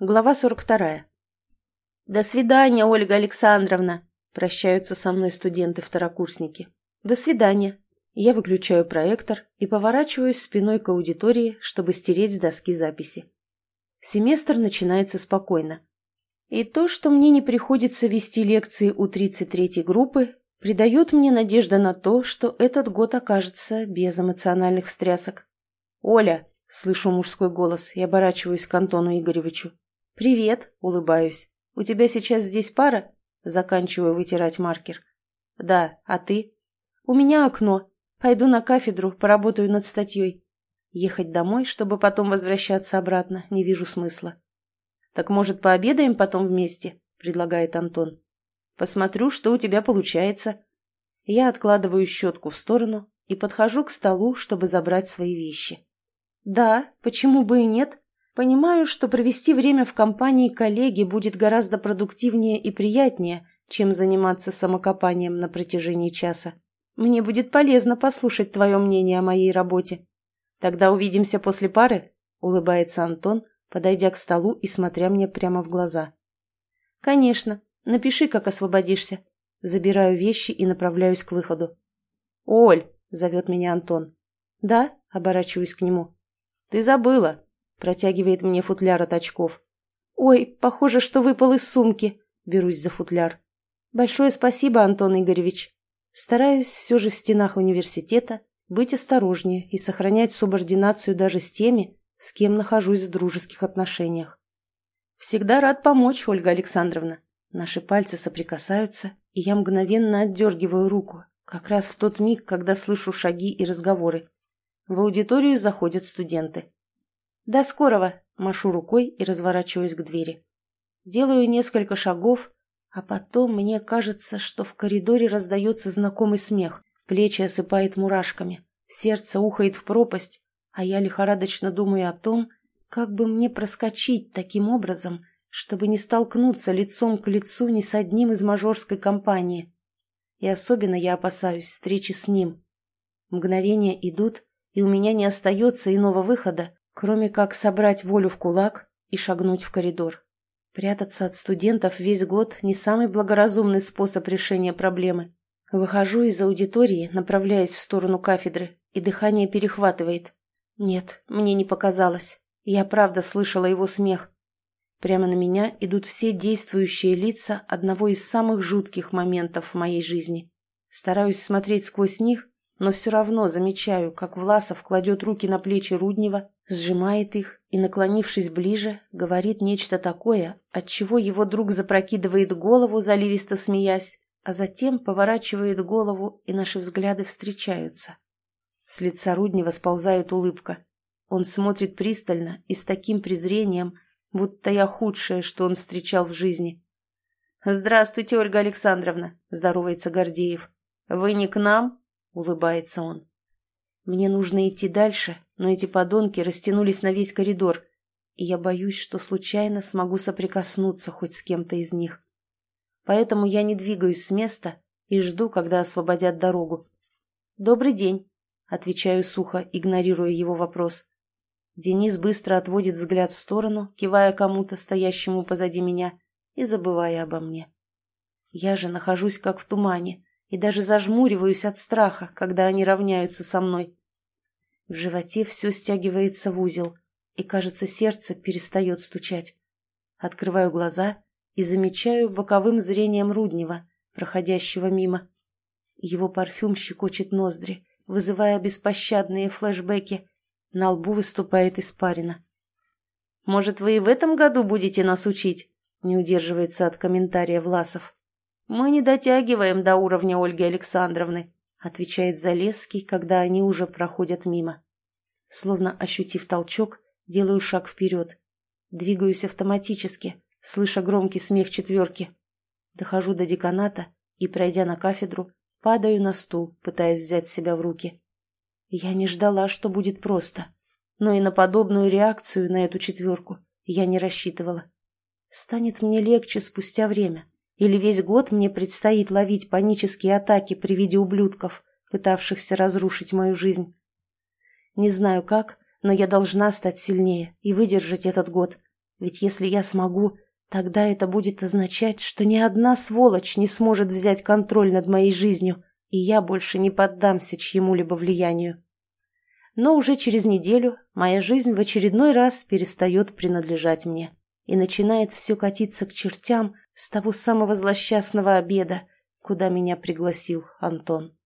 Глава 42. «До свидания, Ольга Александровна!» Прощаются со мной студенты-второкурсники. «До свидания!» Я выключаю проектор и поворачиваюсь спиной к аудитории, чтобы стереть с доски записи. Семестр начинается спокойно. И то, что мне не приходится вести лекции у 33-й группы, придает мне надежда на то, что этот год окажется без эмоциональных встрясок. «Оля!» — слышу мужской голос и оборачиваюсь к Антону Игоревичу. «Привет», — улыбаюсь. «У тебя сейчас здесь пара?» Заканчиваю вытирать маркер. «Да, а ты?» «У меня окно. Пойду на кафедру, поработаю над статьей. Ехать домой, чтобы потом возвращаться обратно, не вижу смысла». «Так, может, пообедаем потом вместе?» — предлагает Антон. «Посмотрю, что у тебя получается». Я откладываю щетку в сторону и подхожу к столу, чтобы забрать свои вещи. «Да, почему бы и нет?» Понимаю, что провести время в компании коллеги будет гораздо продуктивнее и приятнее, чем заниматься самокопанием на протяжении часа. Мне будет полезно послушать твое мнение о моей работе. Тогда увидимся после пары, улыбается Антон, подойдя к столу и смотря мне прямо в глаза. Конечно. Напиши, как освободишься. Забираю вещи и направляюсь к выходу. «Оль!» — зовет меня Антон. «Да?» — оборачиваюсь к нему. «Ты забыла. Протягивает мне футляр от очков. «Ой, похоже, что выпал из сумки». Берусь за футляр. «Большое спасибо, Антон Игоревич. Стараюсь все же в стенах университета быть осторожнее и сохранять субординацию даже с теми, с кем нахожусь в дружеских отношениях. Всегда рад помочь, Ольга Александровна. Наши пальцы соприкасаются, и я мгновенно отдергиваю руку, как раз в тот миг, когда слышу шаги и разговоры. В аудиторию заходят студенты. «До скорого!» – машу рукой и разворачиваюсь к двери. Делаю несколько шагов, а потом мне кажется, что в коридоре раздается знакомый смех, плечи осыпает мурашками, сердце ухает в пропасть, а я лихорадочно думаю о том, как бы мне проскочить таким образом, чтобы не столкнуться лицом к лицу ни с одним из мажорской компании. И особенно я опасаюсь встречи с ним. Мгновения идут, и у меня не остается иного выхода, кроме как собрать волю в кулак и шагнуть в коридор. Прятаться от студентов весь год – не самый благоразумный способ решения проблемы. Выхожу из аудитории, направляясь в сторону кафедры, и дыхание перехватывает. Нет, мне не показалось. Я правда слышала его смех. Прямо на меня идут все действующие лица одного из самых жутких моментов в моей жизни. Стараюсь смотреть сквозь них, но все равно замечаю, как Власов кладет руки на плечи Руднева, сжимает их и, наклонившись ближе, говорит нечто такое, от чего его друг запрокидывает голову, заливисто смеясь, а затем поворачивает голову, и наши взгляды встречаются. С лица Руднева сползает улыбка. Он смотрит пристально и с таким презрением, будто я худшее, что он встречал в жизни. «Здравствуйте, Ольга Александровна», — здоровается Гордеев. «Вы не к нам?» — улыбается он. «Мне нужно идти дальше, но эти подонки растянулись на весь коридор, и я боюсь, что случайно смогу соприкоснуться хоть с кем-то из них. Поэтому я не двигаюсь с места и жду, когда освободят дорогу. «Добрый день», — отвечаю сухо, игнорируя его вопрос. Денис быстро отводит взгляд в сторону, кивая кому-то, стоящему позади меня, и забывая обо мне. Я же нахожусь как в тумане, и даже зажмуриваюсь от страха, когда они равняются со мной. В животе все стягивается в узел, и, кажется, сердце перестает стучать. Открываю глаза и замечаю боковым зрением Руднева, проходящего мимо. Его парфюм щекочет ноздри, вызывая беспощадные флешбеки. На лбу выступает испарина. «Может, вы и в этом году будете нас учить?» — не удерживается от комментария Власов. «Мы не дотягиваем до уровня Ольги Александровны», отвечает Залесский, когда они уже проходят мимо. Словно ощутив толчок, делаю шаг вперед. Двигаюсь автоматически, слыша громкий смех четверки. Дохожу до деканата и, пройдя на кафедру, падаю на стул, пытаясь взять себя в руки. Я не ждала, что будет просто, но и на подобную реакцию на эту четверку я не рассчитывала. Станет мне легче спустя время, или весь год мне предстоит ловить панические атаки при виде ублюдков, пытавшихся разрушить мою жизнь. Не знаю как, но я должна стать сильнее и выдержать этот год. Ведь если я смогу, тогда это будет означать, что ни одна сволочь не сможет взять контроль над моей жизнью, и я больше не поддамся чьему-либо влиянию. Но уже через неделю моя жизнь в очередной раз перестает принадлежать мне и начинает все катиться к чертям с того самого злосчастного обеда, куда меня пригласил Антон.